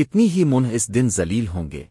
کتنی ہی منہ اس دن ذلیل ہوں گے۔